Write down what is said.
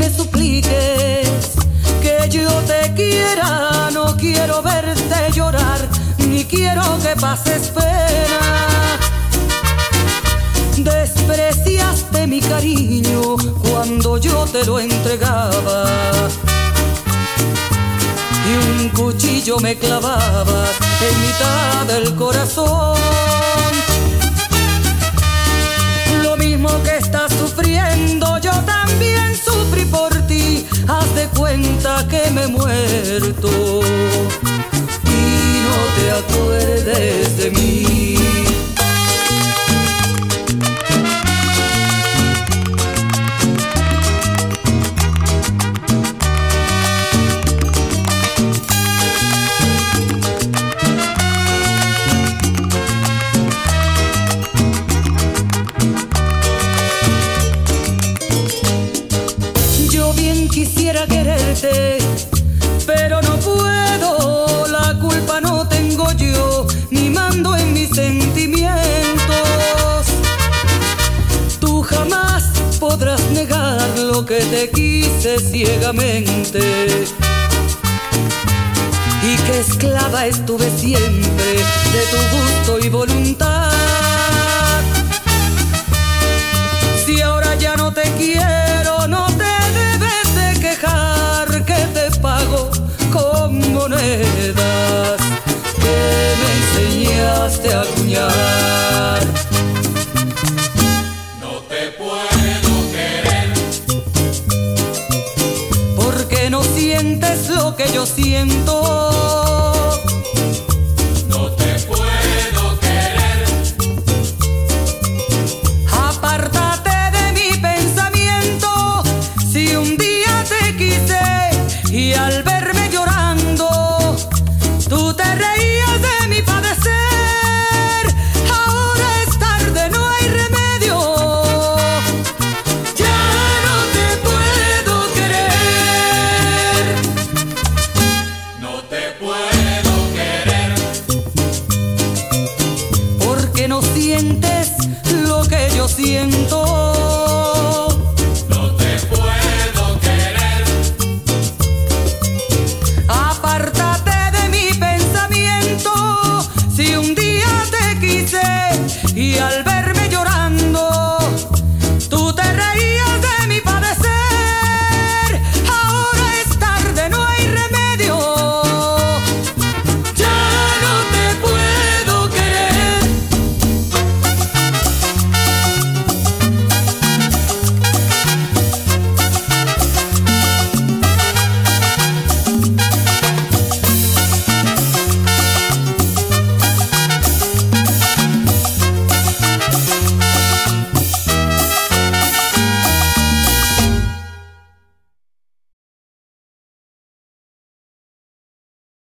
me supliques que yo te quiera. No quiero verte llorar, ni quiero que pases pena. Despreciaste mi cariño cuando yo te lo entregaba. Y un cuchillo me clavaba en mitad del corazón. He muerto y no te acuerdes de mí. Yo bien quisiera quererte, pero no puedo. La culpa no tengo yo, ni mando en mis sentimientos. Tú jamás podrás negar lo que te quise ciegamente. Y que esclava estuve siempre de tu gusto y voluntad. Sientes lo que yo siento. No sientes lo que yo siento. no te puedo querer, Apártate de mi pensamiento. Si un día te quise y al ver